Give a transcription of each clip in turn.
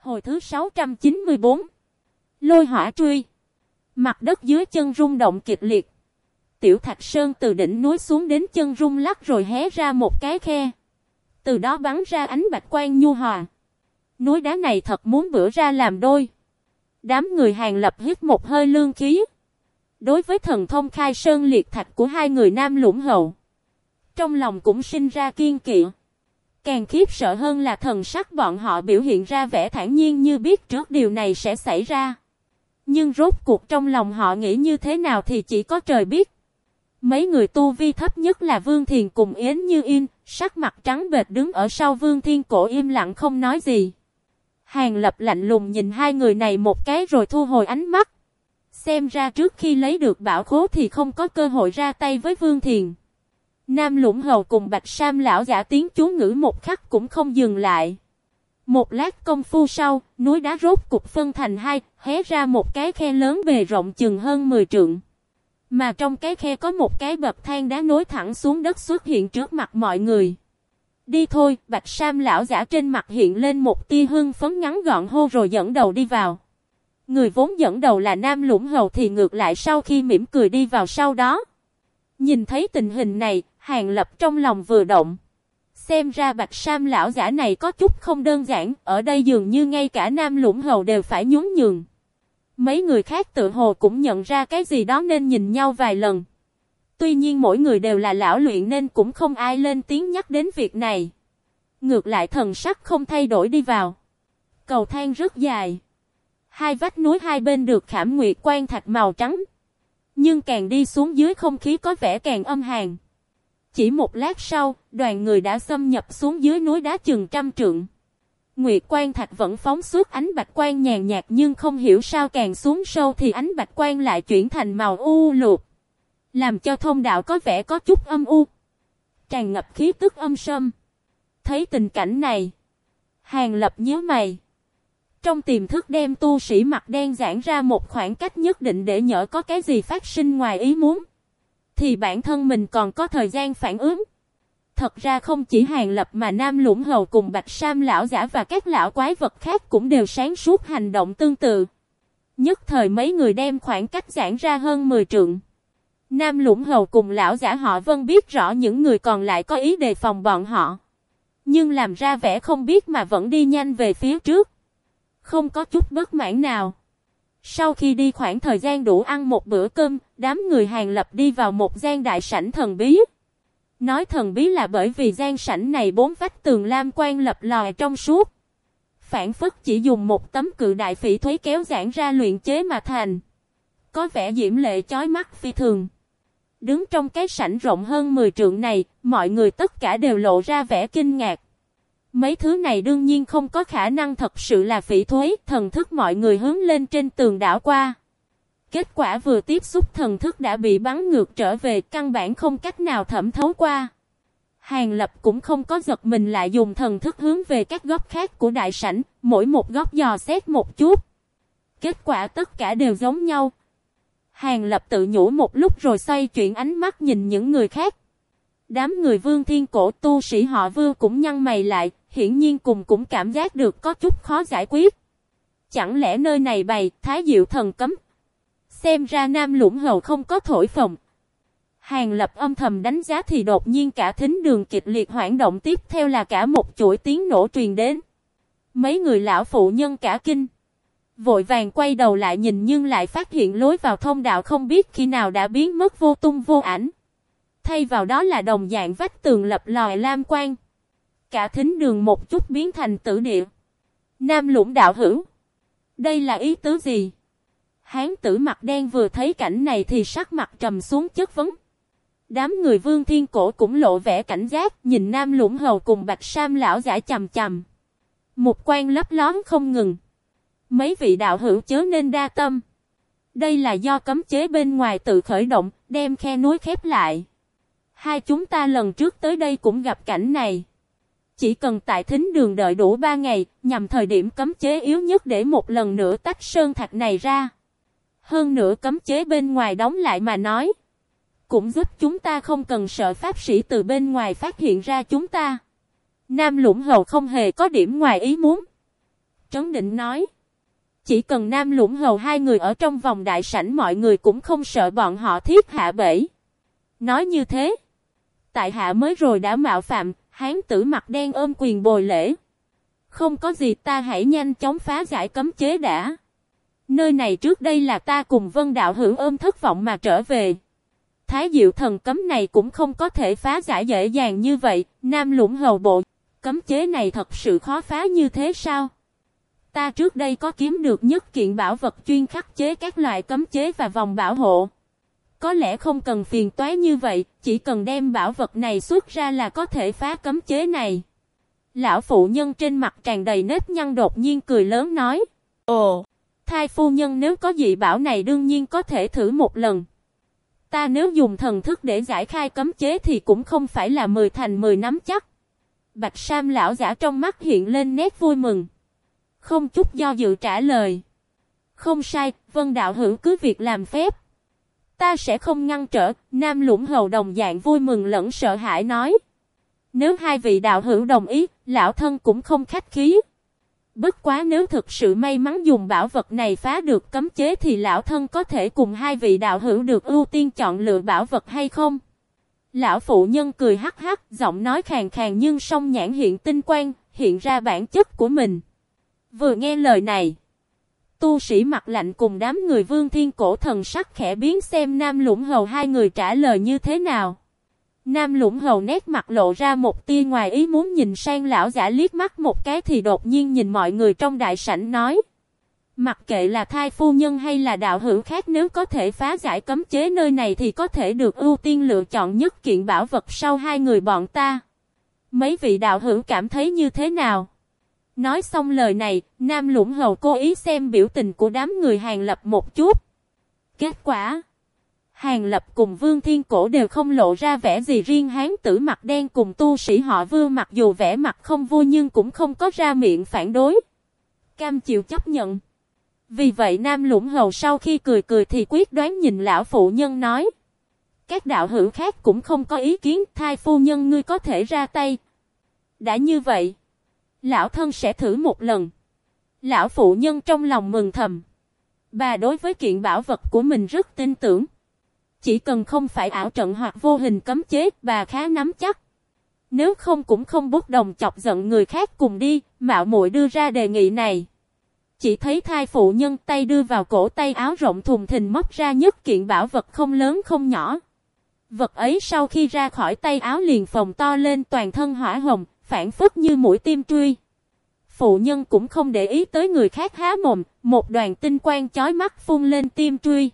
Hồi thứ 694 Lôi hỏa truy Mặt đất dưới chân rung động kịch liệt. Tiểu Thạch Sơn từ đỉnh núi xuống đến chân rung lắc rồi hé ra một cái khe. Từ đó bắn ra ánh bạch quang nhu hòa. Núi đá này thật muốn bữa ra làm đôi. Đám người hàng lập hít một hơi lương khí. Đối với thần thông khai sơn liệt thạch của hai người nam lũng hậu. Trong lòng cũng sinh ra kiên kỵ. Càng khiếp sợ hơn là thần sắc bọn họ biểu hiện ra vẻ thản nhiên như biết trước điều này sẽ xảy ra. Nhưng rốt cuộc trong lòng họ nghĩ như thế nào thì chỉ có trời biết. Mấy người tu vi thấp nhất là Vương Thiền cùng Yến Như Yên, sắc mặt trắng bệt đứng ở sau Vương Thiên Cổ im lặng không nói gì. Hàng lập lạnh lùng nhìn hai người này một cái rồi thu hồi ánh mắt. Xem ra trước khi lấy được bảo khố thì không có cơ hội ra tay với Vương Thiền. Nam Lũng Hầu cùng Bạch Sam lão giả tiếng chú ngữ một khắc cũng không dừng lại. Một lát công phu sau, núi đá rốt cục phân thành hai, hé ra một cái khe lớn bề rộng chừng hơn 10 trượng. Mà trong cái khe có một cái bậc thang đá nối thẳng xuống đất xuất hiện trước mặt mọi người. Đi thôi, Bạch Sam lão giả trên mặt hiện lên một tia hương phấn ngắn gọn hô rồi dẫn đầu đi vào. Người vốn dẫn đầu là Nam Lũng Hầu thì ngược lại sau khi mỉm cười đi vào sau đó. Nhìn thấy tình hình này, Hàng Lập trong lòng vừa động. Xem ra Bạch Sam lão giả này có chút không đơn giản, ở đây dường như ngay cả Nam Lũng Hầu đều phải nhún nhường. Mấy người khác tự hồ cũng nhận ra cái gì đó nên nhìn nhau vài lần. Tuy nhiên mỗi người đều là lão luyện nên cũng không ai lên tiếng nhắc đến việc này. Ngược lại thần sắc không thay đổi đi vào. Cầu thang rất dài. Hai vách núi hai bên được khảm nguyệt quan thạch màu trắng. Nhưng càng đi xuống dưới không khí có vẻ càng âm hàn. Chỉ một lát sau, đoàn người đã xâm nhập xuống dưới núi đá chừng trăm trượng. Nguyệt quan thạch vẫn phóng suốt ánh bạch quan nhàn nhạt nhưng không hiểu sao càng xuống sâu thì ánh bạch quan lại chuyển thành màu u lục. Làm cho thông đạo có vẻ có chút âm u. Tràn ngập khí tức âm sâm. Thấy tình cảnh này. Hàng lập nhớ mày. Trong tiềm thức đem tu sĩ mặt đen giãn ra một khoảng cách nhất định để nhỡ có cái gì phát sinh ngoài ý muốn, thì bản thân mình còn có thời gian phản ứng. Thật ra không chỉ Hàng Lập mà Nam Lũng Hầu cùng Bạch Sam lão giả và các lão quái vật khác cũng đều sáng suốt hành động tương tự. Nhất thời mấy người đem khoảng cách giãn ra hơn 10 trượng. Nam Lũng Hầu cùng lão giả họ Vân biết rõ những người còn lại có ý đề phòng bọn họ. Nhưng làm ra vẻ không biết mà vẫn đi nhanh về phía trước. Không có chút bất mãn nào. Sau khi đi khoảng thời gian đủ ăn một bữa cơm, đám người hàng lập đi vào một gian đại sảnh thần bí. Nói thần bí là bởi vì gian sảnh này bốn vách tường lam quan lập lòi trong suốt. Phản phất chỉ dùng một tấm cự đại phỉ thuế kéo giãn ra luyện chế mà thành. Có vẻ diễm lệ chói mắt phi thường. Đứng trong cái sảnh rộng hơn 10 trượng này, mọi người tất cả đều lộ ra vẻ kinh ngạc. Mấy thứ này đương nhiên không có khả năng thật sự là phỉ thuế, thần thức mọi người hướng lên trên tường đảo qua. Kết quả vừa tiếp xúc thần thức đã bị bắn ngược trở về, căn bản không cách nào thẩm thấu qua. Hàng lập cũng không có giật mình lại dùng thần thức hướng về các góc khác của đại sảnh, mỗi một góc dò xét một chút. Kết quả tất cả đều giống nhau. Hàng lập tự nhủ một lúc rồi xoay chuyển ánh mắt nhìn những người khác. Đám người vương thiên cổ tu sĩ họ vương cũng nhăn mày lại, hiển nhiên cùng cũng cảm giác được có chút khó giải quyết. Chẳng lẽ nơi này bày thái diệu thần cấm? Xem ra nam lũng hầu không có thổi phồng. Hàng lập âm thầm đánh giá thì đột nhiên cả thính đường kịch liệt hoảng động tiếp theo là cả một chuỗi tiếng nổ truyền đến. Mấy người lão phụ nhân cả kinh. Vội vàng quay đầu lại nhìn nhưng lại phát hiện lối vào thông đạo không biết khi nào đã biến mất vô tung vô ảnh. Thay vào đó là đồng dạng vách tường lập lòi lam Cả thính đường một chút biến thành tử địa. Nam lũng đạo hữu. Đây là ý tứ gì? Hán tử mặt đen vừa thấy cảnh này thì sắc mặt trầm xuống chất vấn. Đám người vương thiên cổ cũng lộ vẻ cảnh giác nhìn nam lũng hầu cùng bạch sam lão giả chầm chầm. Một quan lấp lón không ngừng. Mấy vị đạo hữu chớ nên đa tâm. Đây là do cấm chế bên ngoài tự khởi động, đem khe núi khép lại. Hai chúng ta lần trước tới đây cũng gặp cảnh này. Chỉ cần tại thính đường đợi đủ 3 ngày, nhằm thời điểm cấm chế yếu nhất để một lần nữa tách sơn thạch này ra. Hơn nữa cấm chế bên ngoài đóng lại mà nói. Cũng giúp chúng ta không cần sợ pháp sĩ từ bên ngoài phát hiện ra chúng ta. Nam lũng hầu không hề có điểm ngoài ý muốn. trấn định nói. Chỉ cần Nam Lũng Hầu hai người ở trong vòng đại sảnh mọi người cũng không sợ bọn họ thiết hạ bẫy. Nói như thế. Tại hạ mới rồi đã mạo phạm, hán tử mặt đen ôm quyền bồi lễ. Không có gì ta hãy nhanh chóng phá giải cấm chế đã. Nơi này trước đây là ta cùng vân đạo hữu ôm thất vọng mà trở về. Thái diệu thần cấm này cũng không có thể phá giải dễ dàng như vậy, nam lũng hầu bộ. Cấm chế này thật sự khó phá như thế sao? Ta trước đây có kiếm được nhất kiện bảo vật chuyên khắc chế các loại cấm chế và vòng bảo hộ. Có lẽ không cần phiền toái như vậy, chỉ cần đem bảo vật này xuất ra là có thể phá cấm chế này. Lão phụ nhân trên mặt tràn đầy nếp nhăn đột nhiên cười lớn nói. Ồ, thai phu nhân nếu có dị bảo này đương nhiên có thể thử một lần. Ta nếu dùng thần thức để giải khai cấm chế thì cũng không phải là mười thành mười nắm chắc. Bạch Sam lão giả trong mắt hiện lên nét vui mừng. Không chút do dự trả lời. Không sai, vân đạo hữu cứ việc làm phép. Ta sẽ không ngăn trở, Nam Lũng Hầu đồng dạng vui mừng lẫn sợ hãi nói. Nếu hai vị đạo hữu đồng ý, lão thân cũng không khách khí. Bất quá nếu thực sự may mắn dùng bảo vật này phá được cấm chế thì lão thân có thể cùng hai vị đạo hữu được ưu tiên chọn lựa bảo vật hay không? Lão phụ nhân cười hắc hắc, giọng nói khàn khàn nhưng song nhãn hiện tinh quang, hiện ra bản chất của mình. Vừa nghe lời này, tu sĩ mặt lạnh cùng đám người vương thiên cổ thần sắc khẽ biến xem nam lũng hầu hai người trả lời như thế nào. Nam lũng hầu nét mặt lộ ra một tia ngoài ý muốn nhìn sang lão giả liếc mắt một cái thì đột nhiên nhìn mọi người trong đại sảnh nói. Mặc kệ là thai phu nhân hay là đạo hữu khác nếu có thể phá giải cấm chế nơi này thì có thể được ưu tiên lựa chọn nhất kiện bảo vật sau hai người bọn ta. Mấy vị đạo hữu cảm thấy như thế nào? Nói xong lời này, Nam Lũng Hầu cố ý xem biểu tình của đám người hàng lập một chút. Kết quả Hàng Lập cùng Vương Thiên Cổ đều không lộ ra vẻ gì riêng hán tử mặt đen cùng tu sĩ họ Vương mặc dù vẻ mặt không vui nhưng cũng không có ra miệng phản đối. Cam chịu chấp nhận. Vì vậy Nam Lũng Hầu sau khi cười cười thì quyết đoán nhìn lão phụ nhân nói. Các đạo hữu khác cũng không có ý kiến thai phu nhân ngươi có thể ra tay. Đã như vậy, lão thân sẽ thử một lần. Lão phụ nhân trong lòng mừng thầm. Bà đối với kiện bảo vật của mình rất tin tưởng. Chỉ cần không phải ảo trận hoặc vô hình cấm chế, bà khá nắm chắc. Nếu không cũng không bốc đồng chọc giận người khác cùng đi, mạo muội đưa ra đề nghị này. Chỉ thấy thai phụ nhân tay đưa vào cổ tay áo rộng thùng thình móc ra nhất kiện bảo vật không lớn không nhỏ. Vật ấy sau khi ra khỏi tay áo liền phồng to lên toàn thân hỏa hồng, phản phất như mũi tim truy. Phụ nhân cũng không để ý tới người khác há mồm, một đoàn tinh quang chói mắt phun lên tim truy.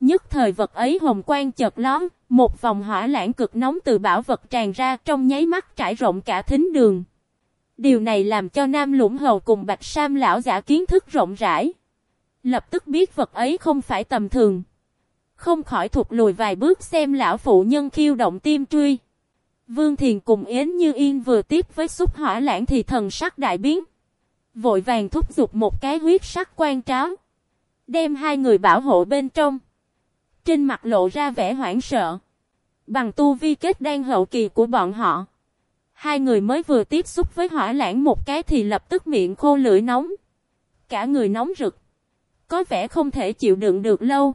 Nhất thời vật ấy hồng quang chợt lóm, một vòng hỏa lãng cực nóng từ bảo vật tràn ra trong nháy mắt trải rộng cả thính đường. Điều này làm cho Nam Lũng Hầu cùng Bạch Sam lão giả kiến thức rộng rãi. Lập tức biết vật ấy không phải tầm thường. Không khỏi thụt lùi vài bước xem lão phụ nhân khiêu động tim truy. Vương Thiền cùng Yến Như Yên vừa tiếp với xúc hỏa lãng thì thần sắc đại biến. Vội vàng thúc giục một cái huyết sắc quan tráo. Đem hai người bảo hộ bên trong. Trên mặt lộ ra vẻ hoảng sợ. Bằng tu vi kết đang hậu kỳ của bọn họ. Hai người mới vừa tiếp xúc với hỏa lãng một cái thì lập tức miệng khô lưỡi nóng. Cả người nóng rực. Có vẻ không thể chịu đựng được lâu.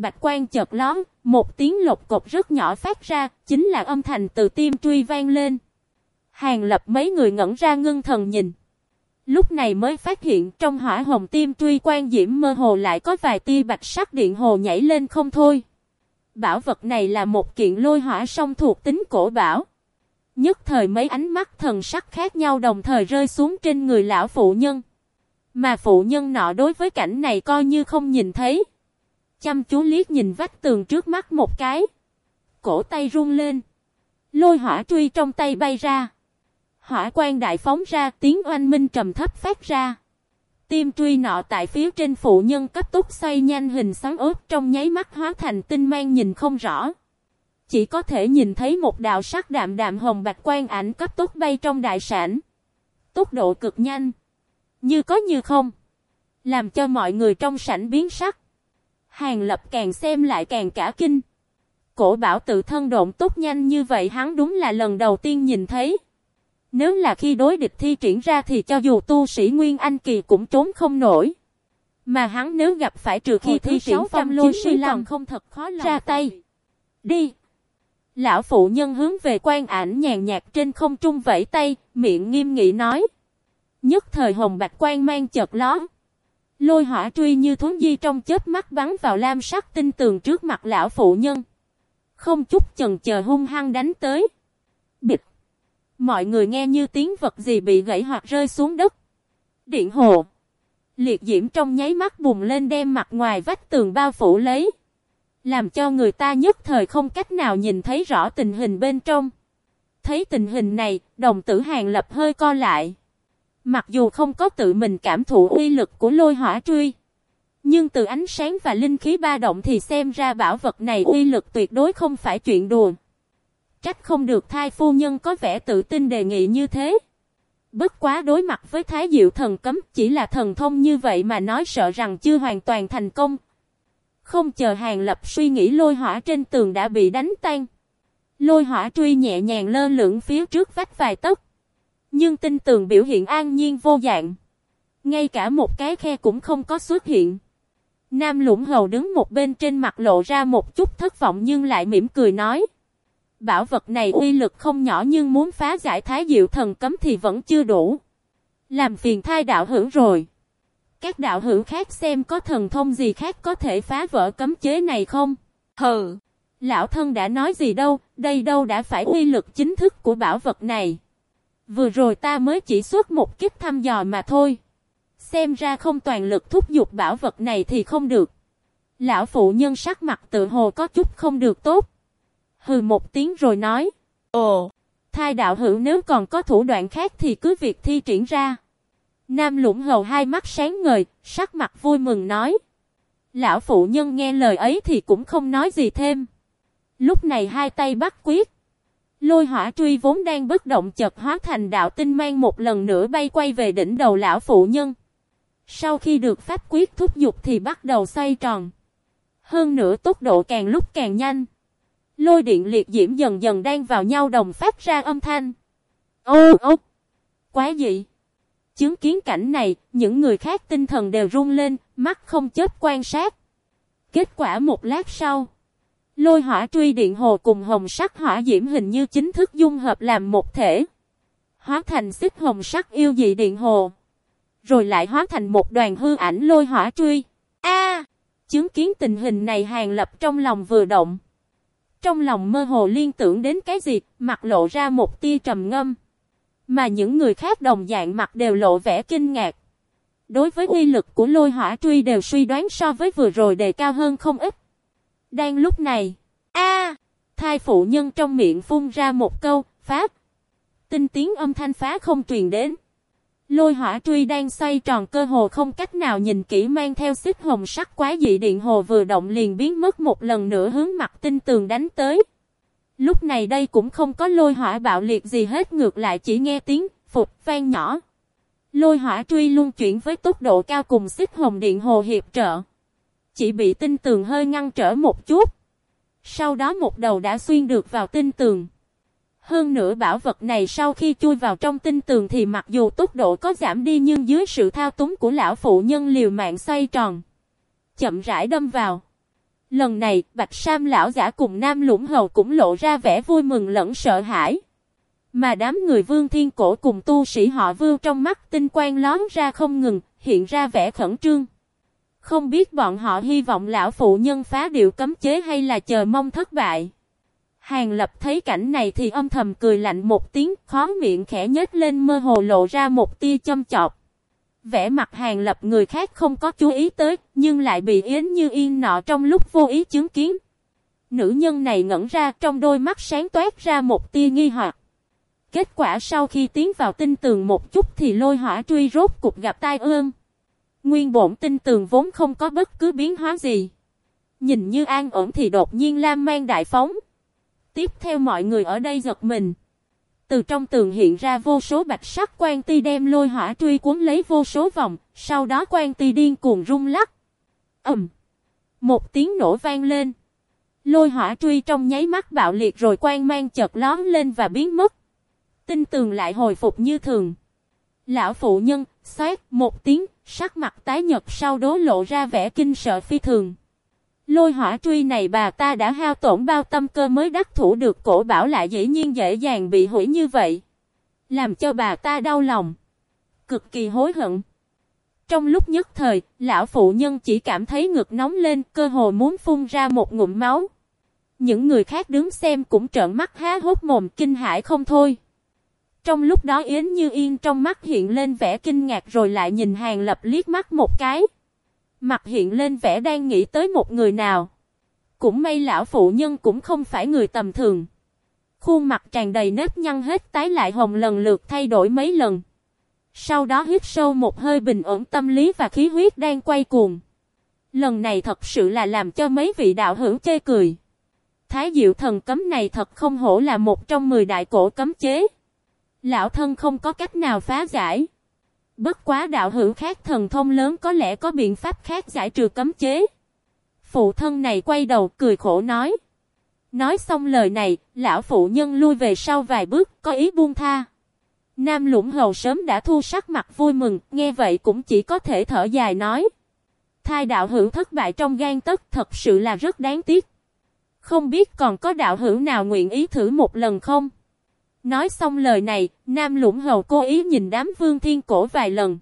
Bạch quan chợt lón, một tiếng lột cột rất nhỏ phát ra, chính là âm thanh từ tim truy vang lên. Hàng lập mấy người ngẩn ra ngưng thần nhìn. Lúc này mới phát hiện trong hỏa hồng tim truy quan diễm mơ hồ lại có vài tia bạch sắc điện hồ nhảy lên không thôi. Bảo vật này là một kiện lôi hỏa song thuộc tính cổ bảo. Nhất thời mấy ánh mắt thần sắc khác nhau đồng thời rơi xuống trên người lão phụ nhân. Mà phụ nhân nọ đối với cảnh này coi như không nhìn thấy. Chăm chú liếc nhìn vách tường trước mắt một cái. Cổ tay run lên. Lôi hỏa truy trong tay bay ra. Hỏa quan đại phóng ra, tiếng oanh minh trầm thấp phát ra. Tim truy nọ tại phía trên phụ nhân cấp tốc xoay nhanh hình xoắn ướt trong nháy mắt hóa thành tinh mang nhìn không rõ. Chỉ có thể nhìn thấy một đạo sắc đạm đạm hồng bạch quan ảnh cấp tốc bay trong đại sản. Tốc độ cực nhanh. Như có như không. Làm cho mọi người trong sảnh biến sắc. Hàng lập càng xem lại càng cả kinh. Cổ bảo tự thân độn tốt nhanh như vậy hắn đúng là lần đầu tiên nhìn thấy. Nếu là khi đối địch thi triển ra thì cho dù tu sĩ Nguyên Anh Kỳ cũng trốn không nổi. Mà hắn nếu gặp phải trừ khi thi triển phong lôi sư lòng không thật khó lòng ra tay. Đi! Lão phụ nhân hướng về quan ảnh nhàn nhạt trên không trung vẫy tay, miệng nghiêm nghị nói. Nhất thời hồng bạch quan mang chợt ló. Lôi hỏa truy như thốn di trong chết mắt bắn vào lam sắc tinh tường trước mặt lão phụ nhân. Không chút chần chờ hung hăng đánh tới. Bịch. Mọi người nghe như tiếng vật gì bị gãy hoặc rơi xuống đất. Điện hồ. Liệt diễm trong nháy mắt bùng lên đem mặt ngoài vách tường bao phủ lấy. Làm cho người ta nhất thời không cách nào nhìn thấy rõ tình hình bên trong. Thấy tình hình này, đồng tử hàng lập hơi co lại. Mặc dù không có tự mình cảm thụ uy lực của lôi hỏa truy. Nhưng từ ánh sáng và linh khí ba động thì xem ra bảo vật này uy lực tuyệt đối không phải chuyện đùa. Trách không được thai phu nhân có vẻ tự tin đề nghị như thế. Bất quá đối mặt với thái diệu thần cấm, chỉ là thần thông như vậy mà nói sợ rằng chưa hoàn toàn thành công. Không chờ hàng lập suy nghĩ lôi hỏa trên tường đã bị đánh tan. Lôi hỏa truy nhẹ nhàng lơ lửng phía trước vách vài tấc. Nhưng tinh tường biểu hiện an nhiên vô dạng. Ngay cả một cái khe cũng không có xuất hiện. Nam lũng hầu đứng một bên trên mặt lộ ra một chút thất vọng nhưng lại mỉm cười nói. Bảo vật này uy lực không nhỏ nhưng muốn phá giải thái diệu thần cấm thì vẫn chưa đủ. Làm phiền thai đạo hữu rồi. Các đạo hữu khác xem có thần thông gì khác có thể phá vỡ cấm chế này không? Hừ! Lão thân đã nói gì đâu, đây đâu đã phải uy lực chính thức của bảo vật này. Vừa rồi ta mới chỉ xuất một kiếp thăm dò mà thôi. Xem ra không toàn lực thúc giục bảo vật này thì không được. Lão phụ nhân sắc mặt tự hồ có chút không được tốt. Hừ một tiếng rồi nói. Ồ, thai đạo hữu nếu còn có thủ đoạn khác thì cứ việc thi triển ra. Nam lũng hầu hai mắt sáng ngời, sắc mặt vui mừng nói. Lão phụ nhân nghe lời ấy thì cũng không nói gì thêm. Lúc này hai tay bắt quyết. Lôi hỏa truy vốn đang bất động chợt hóa thành đạo tinh mang một lần nữa bay quay về đỉnh đầu lão phụ nhân. Sau khi được pháp quyết thúc giục thì bắt đầu xoay tròn. Hơn nữa tốc độ càng lúc càng nhanh. Lôi điện liệt diễm dần dần đang vào nhau đồng phát ra âm thanh. Ô ô! Quá dị! Chứng kiến cảnh này, những người khác tinh thần đều run lên, mắt không chết quan sát. Kết quả một lát sau. Lôi hỏa truy điện hồ cùng hồng sắc hỏa diễm hình như chính thức dung hợp làm một thể. Hóa thành xích hồng sắc yêu dị điện hồ. Rồi lại hóa thành một đoàn hư ảnh lôi hỏa truy. A! chứng kiến tình hình này hàng lập trong lòng vừa động. Trong lòng mơ hồ liên tưởng đến cái gì, mặt lộ ra một tia trầm ngâm. Mà những người khác đồng dạng mặt đều lộ vẻ kinh ngạc. Đối với uy lực của lôi hỏa truy đều suy đoán so với vừa rồi đề cao hơn không ít. Đang lúc này, a thai phụ nhân trong miệng phun ra một câu, pháp, Tinh tiếng âm thanh phá không truyền đến. Lôi hỏa truy đang xoay tròn cơ hồ không cách nào nhìn kỹ mang theo xích hồng sắc quá dị điện hồ vừa động liền biến mất một lần nữa hướng mặt tinh tường đánh tới. Lúc này đây cũng không có lôi hỏa bạo liệt gì hết ngược lại chỉ nghe tiếng phục vang nhỏ. Lôi hỏa truy luôn chuyển với tốc độ cao cùng xích hồng điện hồ hiệp trợ. Chỉ bị tinh tường hơi ngăn trở một chút. Sau đó một đầu đã xuyên được vào tinh tường. Hơn nữa bảo vật này sau khi chui vào trong tinh tường thì mặc dù tốc độ có giảm đi nhưng dưới sự thao túng của lão phụ nhân liều mạng xoay tròn. Chậm rãi đâm vào. Lần này, Bạch Sam lão giả cùng Nam Lũng Hầu cũng lộ ra vẻ vui mừng lẫn sợ hãi. Mà đám người vương thiên cổ cùng tu sĩ họ vưu trong mắt tinh quang lón ra không ngừng, hiện ra vẻ khẩn trương. Không biết bọn họ hy vọng lão phụ nhân phá điệu cấm chế hay là chờ mong thất bại. Hàng lập thấy cảnh này thì âm thầm cười lạnh một tiếng, khó miệng khẽ nhếch lên mơ hồ lộ ra một tia châm chọc. Vẽ mặt hàng lập người khác không có chú ý tới, nhưng lại bị Yến Như Yên nọ trong lúc vô ý chứng kiến. Nữ nhân này ngẩn ra trong đôi mắt sáng toát ra một tia nghi hoặc. Kết quả sau khi tiến vào tinh tường một chút thì lôi hỏa truy rốt cục gặp tai ương. Nguyên bổn tinh tường vốn không có bất cứ biến hóa gì. Nhìn như an ổn thì đột nhiên lam mang đại phóng. Tiếp theo mọi người ở đây giật mình. Từ trong tường hiện ra vô số bạch sắc quan ti đem lôi hỏa truy cuốn lấy vô số vòng, sau đó quan ti điên cuồng rung lắc. Ầm. Một tiếng nổ vang lên. Lôi hỏa truy trong nháy mắt bạo liệt rồi quan mang chợt lón lên và biến mất. Tinh tường lại hồi phục như thường. Lão phụ nhân, xoát một tiếng, sắc mặt tái nhật sau đó lộ ra vẻ kinh sợ phi thường. Lôi hỏa truy này bà ta đã hao tổn bao tâm cơ mới đắc thủ được cổ bảo lại dĩ nhiên dễ dàng bị hủy như vậy. Làm cho bà ta đau lòng. Cực kỳ hối hận. Trong lúc nhất thời, lão phụ nhân chỉ cảm thấy ngực nóng lên, cơ hồ muốn phun ra một ngụm máu. Những người khác đứng xem cũng trợn mắt há hốt mồm kinh hãi không thôi. Trong lúc đó Yến Như Yên trong mắt hiện lên vẻ kinh ngạc rồi lại nhìn Hàng Lập liếc mắt một cái. Mặt hiện lên vẻ đang nghĩ tới một người nào. Cũng may lão phụ nhân cũng không phải người tầm thường. Khuôn mặt tràn đầy nếp nhăn hết tái lại hồng lần lượt thay đổi mấy lần. Sau đó hít sâu một hơi bình ổn tâm lý và khí huyết đang quay cuồng. Lần này thật sự là làm cho mấy vị đạo hữu chê cười. Thái diệu thần cấm này thật không hổ là một trong 10 đại cổ cấm chế. Lão thân không có cách nào phá giải. Bất quá đạo hữu khác thần thông lớn có lẽ có biện pháp khác giải trừ cấm chế. Phụ thân này quay đầu cười khổ nói. Nói xong lời này, lão phụ nhân lui về sau vài bước, có ý buông tha. Nam lũng hầu sớm đã thu sắc mặt vui mừng, nghe vậy cũng chỉ có thể thở dài nói. Thai đạo hữu thất bại trong gan tất thật sự là rất đáng tiếc. Không biết còn có đạo hữu nào nguyện ý thử một lần không? Nói xong lời này, Nam Lũng Hầu cố ý nhìn đám Vương Thiên Cổ vài lần.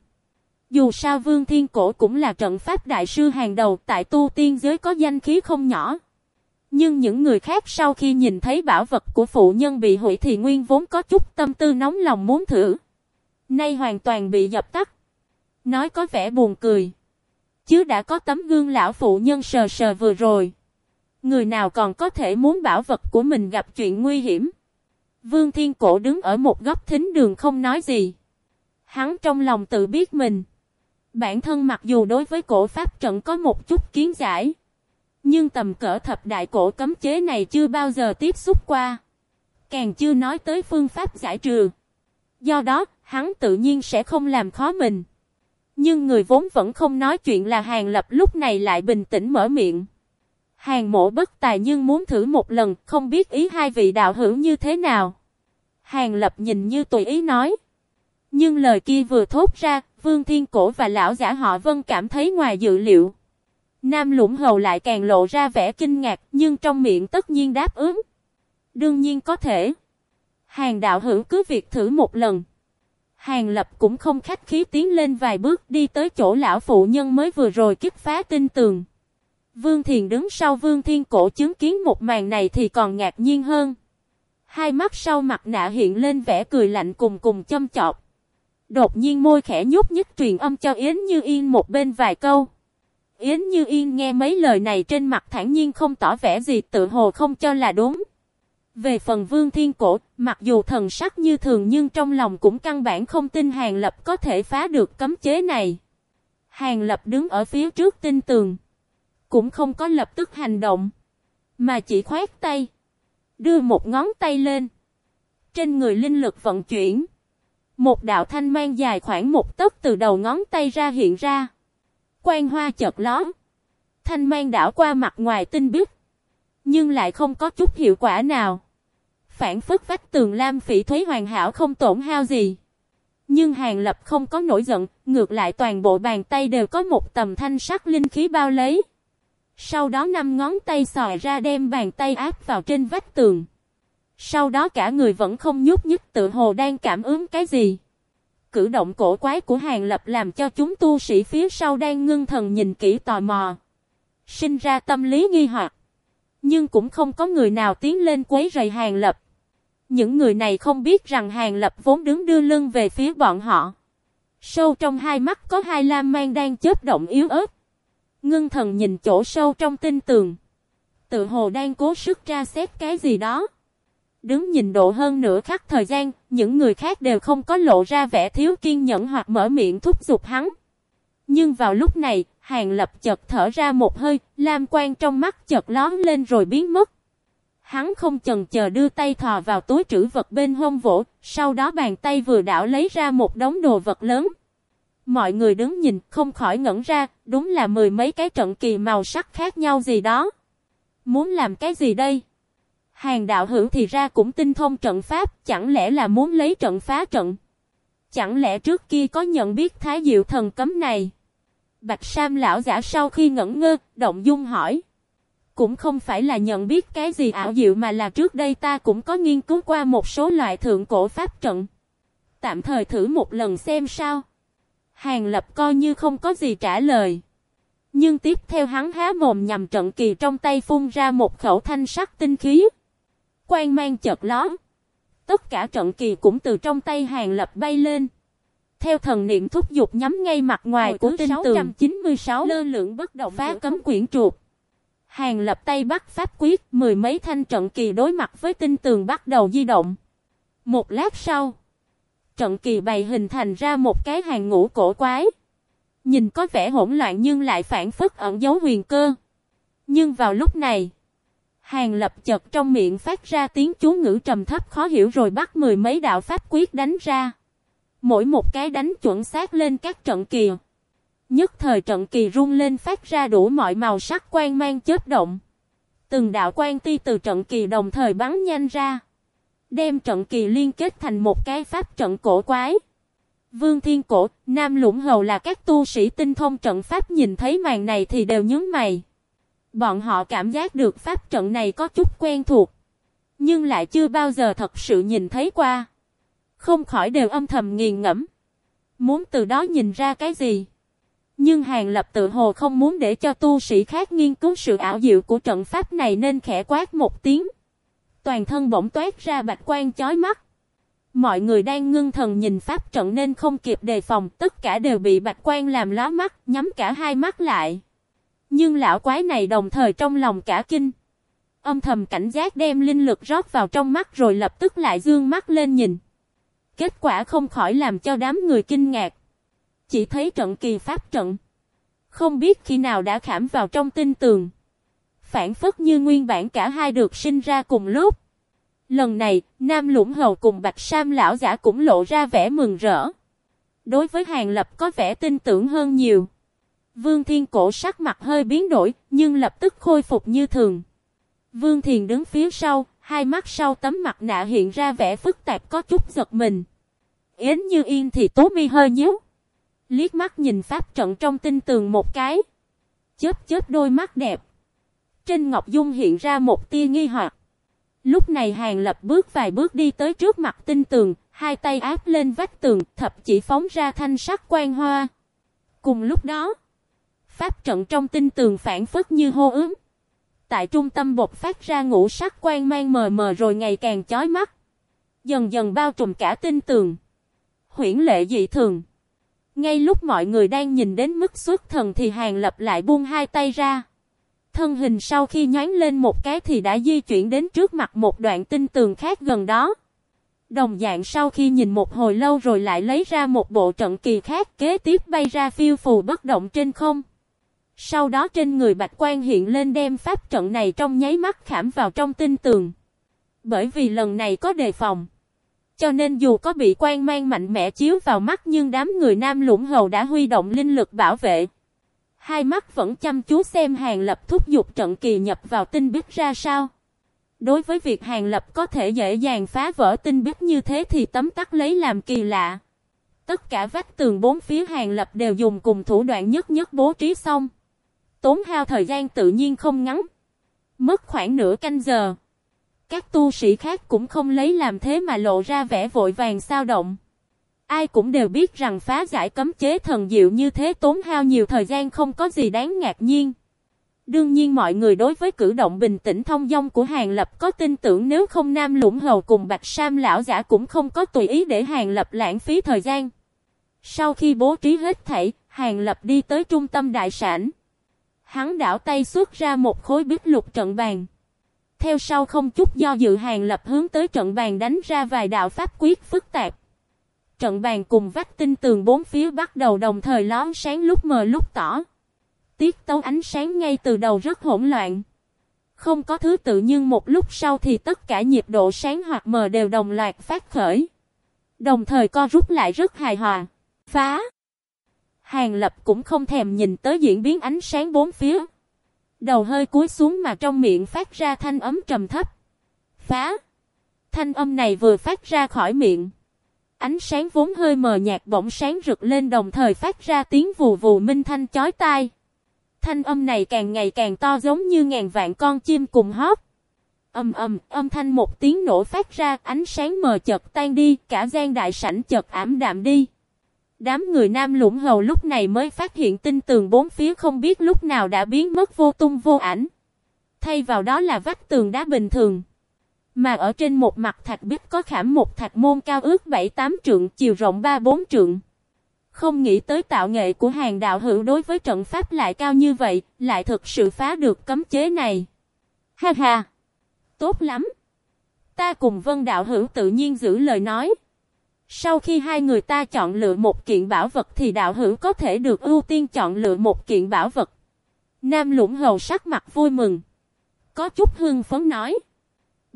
Dù sao Vương Thiên Cổ cũng là trận pháp đại sư hàng đầu tại tu tiên giới có danh khí không nhỏ. Nhưng những người khác sau khi nhìn thấy bảo vật của phụ nhân bị hủy thì nguyên vốn có chút tâm tư nóng lòng muốn thử. Nay hoàn toàn bị dập tắt. Nói có vẻ buồn cười. Chứ đã có tấm gương lão phụ nhân sờ sờ vừa rồi. Người nào còn có thể muốn bảo vật của mình gặp chuyện nguy hiểm. Vương Thiên Cổ đứng ở một góc thính đường không nói gì. Hắn trong lòng tự biết mình. Bản thân mặc dù đối với cổ pháp trận có một chút kiến giải. Nhưng tầm cỡ thập đại cổ cấm chế này chưa bao giờ tiếp xúc qua. Càng chưa nói tới phương pháp giải trừ. Do đó, hắn tự nhiên sẽ không làm khó mình. Nhưng người vốn vẫn không nói chuyện là Hàng Lập lúc này lại bình tĩnh mở miệng. Hàng mộ bất tài nhưng muốn thử một lần, không biết ý hai vị đạo hữu như thế nào. Hàng lập nhìn như tùy ý nói. Nhưng lời kia vừa thốt ra, Vương Thiên Cổ và lão giả họ Vân cảm thấy ngoài dự liệu. Nam Lũng Hầu lại càng lộ ra vẻ kinh ngạc, nhưng trong miệng tất nhiên đáp ứng. Đương nhiên có thể. Hàng đạo hữu cứ việc thử một lần. Hàng lập cũng không khách khí tiến lên vài bước đi tới chỗ lão phụ nhân mới vừa rồi kích phá tinh tường. Vương Thiền đứng sau Vương Thiên Cổ chứng kiến một màn này thì còn ngạc nhiên hơn. Hai mắt sau mặt nạ hiện lên vẻ cười lạnh cùng cùng châm chọc. Đột nhiên môi khẽ nhúc nhích truyền âm cho Yến Như Yên một bên vài câu. Yến Như Yên nghe mấy lời này trên mặt thản nhiên không tỏ vẻ gì tự hồ không cho là đúng. Về phần Vương Thiên Cổ, mặc dù thần sắc như thường nhưng trong lòng cũng căn bản không tin Hàng Lập có thể phá được cấm chế này. Hàng Lập đứng ở phía trước tinh tường. Cũng không có lập tức hành động. Mà chỉ khoát tay. Đưa một ngón tay lên. Trên người linh lực vận chuyển. Một đạo thanh mang dài khoảng một tấc từ đầu ngón tay ra hiện ra. Quan hoa chợt lóe, Thanh mang đảo qua mặt ngoài tinh biết. Nhưng lại không có chút hiệu quả nào. Phản phất vách tường lam phỉ thúy hoàn hảo không tổn hao gì. Nhưng Hàng Lập không có nổi giận, ngược lại toàn bộ bàn tay đều có một tầm thanh sắc linh khí bao lấy. Sau đó năm ngón tay xòi ra đem bàn tay áp vào trên vách tường. Sau đó cả người vẫn không nhúc nhích tự hồ đang cảm ứng cái gì. Cử động cổ quái của Hàng Lập làm cho chúng tu sĩ phía sau đang ngưng thần nhìn kỹ tò mò. Sinh ra tâm lý nghi hoặc. Nhưng cũng không có người nào tiến lên quấy rầy Hàng Lập. Những người này không biết rằng Hàng Lập vốn đứng đưa lưng về phía bọn họ. Sâu trong hai mắt có hai lam mang đang chớp động yếu ớt. Ngưng thần nhìn chỗ sâu trong tinh tường. Tự hồ đang cố sức tra xét cái gì đó. Đứng nhìn độ hơn nửa khắc thời gian, những người khác đều không có lộ ra vẻ thiếu kiên nhẫn hoặc mở miệng thúc giục hắn. Nhưng vào lúc này, Hàng Lập chợt thở ra một hơi, lam quan trong mắt chợt lón lên rồi biến mất. Hắn không chần chờ đưa tay thò vào túi trữ vật bên hông vỗ, sau đó bàn tay vừa đảo lấy ra một đống đồ vật lớn. Mọi người đứng nhìn không khỏi ngẩn ra, đúng là mười mấy cái trận kỳ màu sắc khác nhau gì đó. Muốn làm cái gì đây? Hàng đạo hữu thì ra cũng tinh thông trận pháp, chẳng lẽ là muốn lấy trận phá trận? Chẳng lẽ trước kia có nhận biết thái diệu thần cấm này? Bạch Sam lão giả sau khi ngẩn ngơ, động dung hỏi. Cũng không phải là nhận biết cái gì ảo diệu mà là trước đây ta cũng có nghiên cứu qua một số loại thượng cổ pháp trận. Tạm thời thử một lần xem sao. Hàng lập coi như không có gì trả lời. Nhưng tiếp theo hắn há mồm nhằm trận kỳ trong tay phun ra một khẩu thanh sắc tinh khí. Quang mang chợt ló. Tất cả trận kỳ cũng từ trong tay hàng lập bay lên. Theo thần niệm thúc dục nhắm ngay mặt ngoài của tinh 696 lơ lượng bất động phá cấm quyển chuột. Hàng lập tay bắt pháp quyết, mười mấy thanh trận kỳ đối mặt với tinh tường bắt đầu di động. Một lát sau, trận kỳ bày hình thành ra một cái hàng ngũ cổ quái. Nhìn có vẻ hỗn loạn nhưng lại phản phất ẩn dấu huyền cơ. Nhưng vào lúc này, hàng lập chật trong miệng phát ra tiếng chú ngữ trầm thấp khó hiểu rồi bắt mười mấy đạo pháp quyết đánh ra. Mỗi một cái đánh chuẩn xác lên các trận kỳ. Nhất thời trận kỳ rung lên phát ra đủ mọi màu sắc quang mang chớp động. Từng đạo quang ti từ trận kỳ đồng thời bắn nhanh ra. Đem trận kỳ liên kết thành một cái pháp trận cổ quái. Vương Thiên Cổ, Nam Lũng Hầu là các tu sĩ tinh thông trận pháp nhìn thấy màn này thì đều nhướng mày. Bọn họ cảm giác được pháp trận này có chút quen thuộc. Nhưng lại chưa bao giờ thật sự nhìn thấy qua. Không khỏi đều âm thầm nghiền ngẫm. Muốn từ đó nhìn ra cái gì? Nhưng Hàng Lập tự hồ không muốn để cho tu sĩ khác nghiên cứu sự ảo diệu của trận pháp này nên khẽ quát một tiếng. Toàn thân bỗng toát ra bạch quan chói mắt. Mọi người đang ngưng thần nhìn pháp trận nên không kịp đề phòng, tất cả đều bị bạch quan làm lóa mắt, nhắm cả hai mắt lại. Nhưng lão quái này đồng thời trong lòng cả kinh. Âm thầm cảnh giác đem linh lực rót vào trong mắt rồi lập tức lại dương mắt lên nhìn. Kết quả không khỏi làm cho đám người kinh ngạc. Chỉ thấy trận kỳ pháp trận. Không biết khi nào đã khảm vào trong tinh tường. Phản phất như nguyên bản cả hai được sinh ra cùng lúc. Lần này, Nam Lũng Hầu cùng Bạch Sam lão giả cũng lộ ra vẻ mừng rỡ. Đối với Hàng Lập có vẻ tin tưởng hơn nhiều. Vương Thiên Cổ sắc mặt hơi biến đổi, nhưng lập tức khôi phục như thường. Vương Thiền đứng phía sau, hai mắt sau tấm mặt nạ hiện ra vẻ phức tạp có chút giật mình. Yến như yên thì tố mi hơi nhíu. Liếc mắt nhìn pháp trận trong tinh tường một cái. Chớp chớp đôi mắt đẹp. Trên Ngọc Dung hiện ra một tia nghi hoặc. Lúc này Hàng Lập bước vài bước đi tới trước mặt tinh tường, hai tay áp lên vách tường, thập chỉ phóng ra thanh sắc quan hoa. Cùng lúc đó, pháp trận trong tinh tường phản phất như hô ướm. Tại trung tâm bột phát ra ngũ sắc quan mang mờ mờ rồi ngày càng chói mắt. Dần dần bao trùm cả tinh tường. Huyển lệ dị thường. Ngay lúc mọi người đang nhìn đến mức xuất thần thì Hàng Lập lại buông hai tay ra. Thân hình sau khi nhón lên một cái thì đã di chuyển đến trước mặt một đoạn tinh tường khác gần đó. Đồng dạng sau khi nhìn một hồi lâu rồi lại lấy ra một bộ trận kỳ khác kế tiếp bay ra phiêu phù bất động trên không. Sau đó trên người Bạch Quan hiện lên đem pháp trận này trong nháy mắt khảm vào trong tinh tường. Bởi vì lần này có đề phòng. Cho nên dù có bị quan mang mạnh mẽ chiếu vào mắt nhưng đám người nam lũng hầu đã huy động linh lực bảo vệ. Hai mắt vẫn chăm chú xem hàng lập thúc giục trận kỳ nhập vào tinh bích ra sao. Đối với việc hàng lập có thể dễ dàng phá vỡ tinh bích như thế thì tấm tắc lấy làm kỳ lạ. Tất cả vách tường bốn phía hàng lập đều dùng cùng thủ đoạn nhất nhất bố trí xong. Tốn hao thời gian tự nhiên không ngắn. Mất khoảng nửa canh giờ. Các tu sĩ khác cũng không lấy làm thế mà lộ ra vẻ vội vàng sao động. Ai cũng đều biết rằng phá giải cấm chế thần diệu như thế tốn hao nhiều thời gian không có gì đáng ngạc nhiên. Đương nhiên mọi người đối với cử động bình tĩnh thông dong của Hàng Lập có tin tưởng nếu không Nam Lũng Hầu cùng Bạch Sam lão giả cũng không có tùy ý để Hàng Lập lãng phí thời gian. Sau khi bố trí hết thảy, Hàng Lập đi tới trung tâm đại sản. Hắn đảo tay xuất ra một khối bích lục trận bàn. Theo sau không chút do dự hàng lập hướng tới trận bàn đánh ra vài đạo pháp quyết phức tạp. Trận bàn cùng vách tinh tường bốn phía bắt đầu đồng thời lón sáng lúc mờ lúc tỏ. Tiết tấu ánh sáng ngay từ đầu rất hỗn loạn. Không có thứ tự nhưng một lúc sau thì tất cả nhiệt độ sáng hoặc mờ đều đồng loạt phát khởi. Đồng thời co rút lại rất hài hòa. Phá! Hàng Lập cũng không thèm nhìn tới diễn biến ánh sáng bốn phía. Đầu hơi cúi xuống mà trong miệng phát ra thanh ấm trầm thấp. phá. Thanh âm này vừa phát ra khỏi miệng. Ánh sáng vốn hơi mờ nhạt bỗng sáng rực lên đồng thời phát ra tiếng vù vù minh thanh chói tai. Thanh âm này càng ngày càng to giống như ngàn vạn con chim cùng hót. Âm ầm, âm thanh một tiếng nổ phát ra, ánh sáng mờ chợt tan đi, cả gian đại sảnh chợt ảm đạm đi. Đám người nam lũng hầu lúc này mới phát hiện tinh tường bốn phía không biết lúc nào đã biến mất vô tung vô ảnh. Thay vào đó là vách tường đá bình thường. Mà ở trên một mặt thạch bích có khảm một thạch môn cao ước 7-8 trượng, chiều rộng 3-4 trượng. Không nghĩ tới tạo nghệ của hàng đạo hữu đối với trận pháp lại cao như vậy, lại thực sự phá được cấm chế này. Ha ha! Tốt lắm! Ta cùng vân đạo hữu tự nhiên giữ lời nói. Sau khi hai người ta chọn lựa một kiện bảo vật thì đạo hữu có thể được ưu tiên chọn lựa một kiện bảo vật. Nam lũng hầu sắc mặt vui mừng. Có chút hương phấn nói.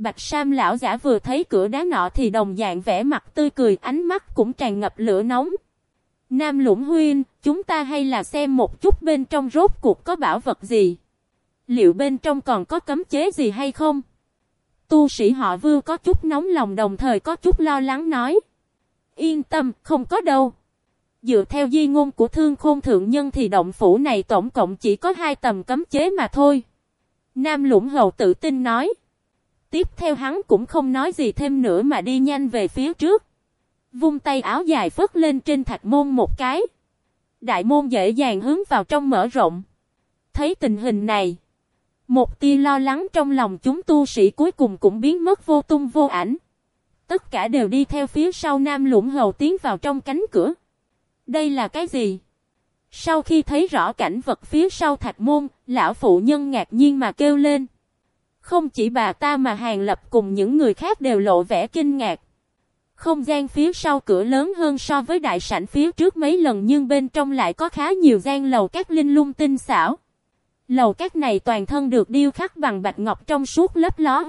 Bạch Sam lão giả vừa thấy cửa đá nọ thì đồng dạng vẻ mặt tươi cười ánh mắt cũng tràn ngập lửa nóng. Nam lũng huyên, chúng ta hay là xem một chút bên trong rốt cuộc có bảo vật gì? Liệu bên trong còn có cấm chế gì hay không? Tu sĩ họ vư có chút nóng lòng đồng thời có chút lo lắng nói. Yên tâm, không có đâu. Dựa theo di ngôn của thương khôn thượng nhân thì động phủ này tổng cộng chỉ có hai tầm cấm chế mà thôi. Nam lũng hầu tự tin nói. Tiếp theo hắn cũng không nói gì thêm nữa mà đi nhanh về phía trước. Vung tay áo dài phất lên trên thạch môn một cái. Đại môn dễ dàng hướng vào trong mở rộng. Thấy tình hình này. Một tia lo lắng trong lòng chúng tu sĩ cuối cùng cũng biến mất vô tung vô ảnh. Tất cả đều đi theo phía sau nam lũng hầu tiến vào trong cánh cửa. Đây là cái gì? Sau khi thấy rõ cảnh vật phía sau thạch môn, lão phụ nhân ngạc nhiên mà kêu lên. Không chỉ bà ta mà hàng lập cùng những người khác đều lộ vẻ kinh ngạc. Không gian phía sau cửa lớn hơn so với đại sảnh phía trước mấy lần nhưng bên trong lại có khá nhiều gian lầu các linh lung tinh xảo. Lầu các này toàn thân được điêu khắc bằng bạch ngọc trong suốt lớp ló.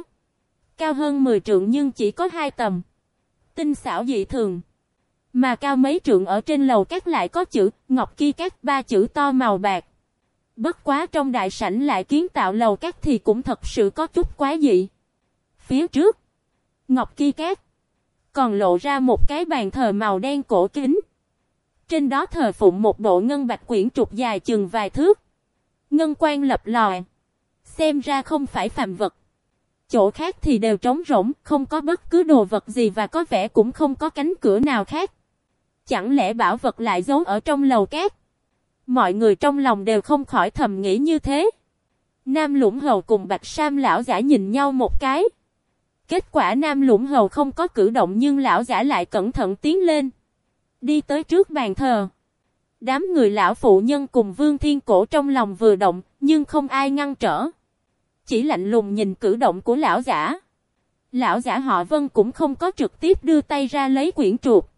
Cao hơn 10 trượng nhưng chỉ có hai tầm. Tinh xảo dị thường. Mà cao mấy trượng ở trên lầu các lại có chữ Ngọc Ki các, ba chữ to màu bạc. Bất quá trong đại sảnh lại kiến tạo lầu các thì cũng thật sự có chút quá dị. Phía trước, Ngọc Ki Cát còn lộ ra một cái bàn thờ màu đen cổ kính. Trên đó thờ phụng một bộ ngân bạch quyển trục dài chừng vài thước. Ngân quan lập lòi. Xem ra không phải phạm vật. Chỗ khác thì đều trống rỗng, không có bất cứ đồ vật gì và có vẻ cũng không có cánh cửa nào khác. Chẳng lẽ bảo vật lại giấu ở trong lầu cát? Mọi người trong lòng đều không khỏi thầm nghĩ như thế. Nam Lũng Hầu cùng Bạch Sam lão giả nhìn nhau một cái. Kết quả Nam Lũng Hầu không có cử động nhưng lão giả lại cẩn thận tiến lên. Đi tới trước bàn thờ. Đám người lão phụ nhân cùng Vương Thiên Cổ trong lòng vừa động, nhưng không ai ngăn trở. Chỉ lạnh lùng nhìn cử động của lão giả. Lão giả họ Vân cũng không có trực tiếp đưa tay ra lấy quyển trục.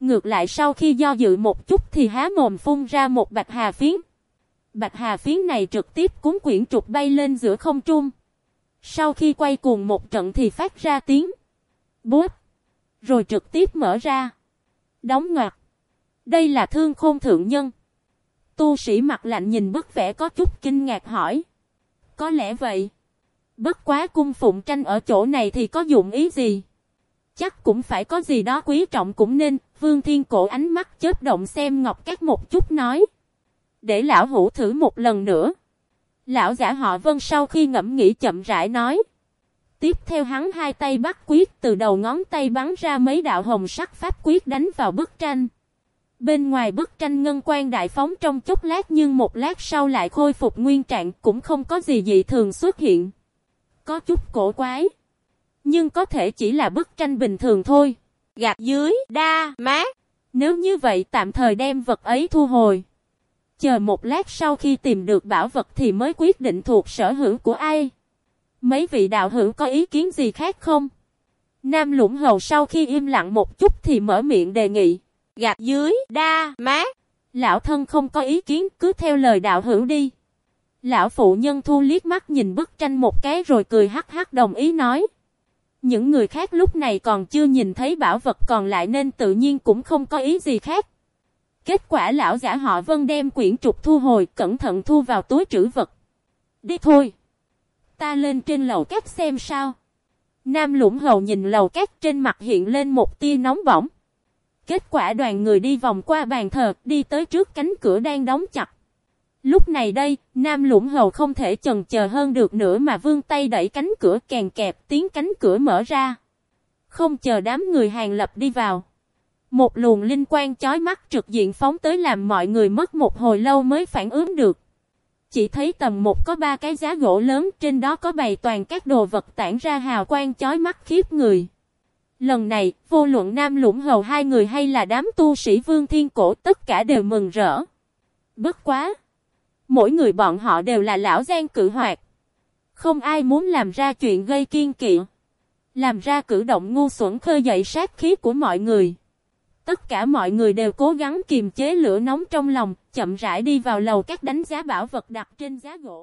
Ngược lại sau khi do dự một chút thì há mồm phun ra một bạch hà phiến. Bạch hà phiến này trực tiếp cuốn quyển trục bay lên giữa không trung. Sau khi quay cuồng một trận thì phát ra tiếng. Bút. Rồi trực tiếp mở ra. Đóng ngoặt. Đây là thương khôn thượng nhân. Tu sĩ mặt lạnh nhìn bức vẽ có chút kinh ngạc hỏi. Có lẽ vậy. Bất quá cung phụng tranh ở chỗ này thì có dụng ý gì? Chắc cũng phải có gì đó quý trọng cũng nên, Vương Thiên Cổ ánh mắt chớp động xem Ngọc Cát một chút nói. Để lão hủ thử một lần nữa. Lão giả họ Vân sau khi ngẫm nghĩ chậm rãi nói. Tiếp theo hắn hai tay bắt quyết, từ đầu ngón tay bắn ra mấy đạo hồng sắc pháp quyết đánh vào bức tranh. Bên ngoài bức tranh ngân quan đại phóng trong chốc lát nhưng một lát sau lại khôi phục nguyên trạng, cũng không có gì dị thường xuất hiện. Có chút cổ quái. Nhưng có thể chỉ là bức tranh bình thường thôi. Gạt dưới, đa, mát. Nếu như vậy tạm thời đem vật ấy thu hồi. Chờ một lát sau khi tìm được bảo vật thì mới quyết định thuộc sở hữu của ai. Mấy vị đạo hữu có ý kiến gì khác không? Nam lũng hầu sau khi im lặng một chút thì mở miệng đề nghị. Gạt dưới, đa, mát. Lão thân không có ý kiến cứ theo lời đạo hữu đi. Lão phụ nhân thu liếc mắt nhìn bức tranh một cái rồi cười hắc hắc đồng ý nói. Những người khác lúc này còn chưa nhìn thấy bảo vật còn lại nên tự nhiên cũng không có ý gì khác. Kết quả lão giả họ vân đem quyển trục thu hồi cẩn thận thu vào túi trữ vật. Đi thôi. Ta lên trên lầu cát xem sao. Nam lũng hầu nhìn lầu cát trên mặt hiện lên một tia nóng bỏng. Kết quả đoàn người đi vòng qua bàn thờ, đi tới trước cánh cửa đang đóng chặt. Lúc này đây, Nam Lũng Hầu không thể chần chờ hơn được nữa mà vương tay đẩy cánh cửa kèn kẹp tiếng cánh cửa mở ra. Không chờ đám người hàng lập đi vào. Một luồng linh quang chói mắt trực diện phóng tới làm mọi người mất một hồi lâu mới phản ứng được. Chỉ thấy tầm một có ba cái giá gỗ lớn trên đó có bày toàn các đồ vật tản ra hào quang chói mắt khiếp người. Lần này, vô luận nam lũng hầu hai người hay là đám tu sĩ vương thiên cổ tất cả đều mừng rỡ. Bất quá! Mỗi người bọn họ đều là lão gian cử hoạt. Không ai muốn làm ra chuyện gây kiên kỵ. Làm ra cử động ngu xuẩn khơi dậy sát khí của mọi người. Tất cả mọi người đều cố gắng kiềm chế lửa nóng trong lòng, chậm rãi đi vào lầu các đánh giá bảo vật đặt trên giá gỗ.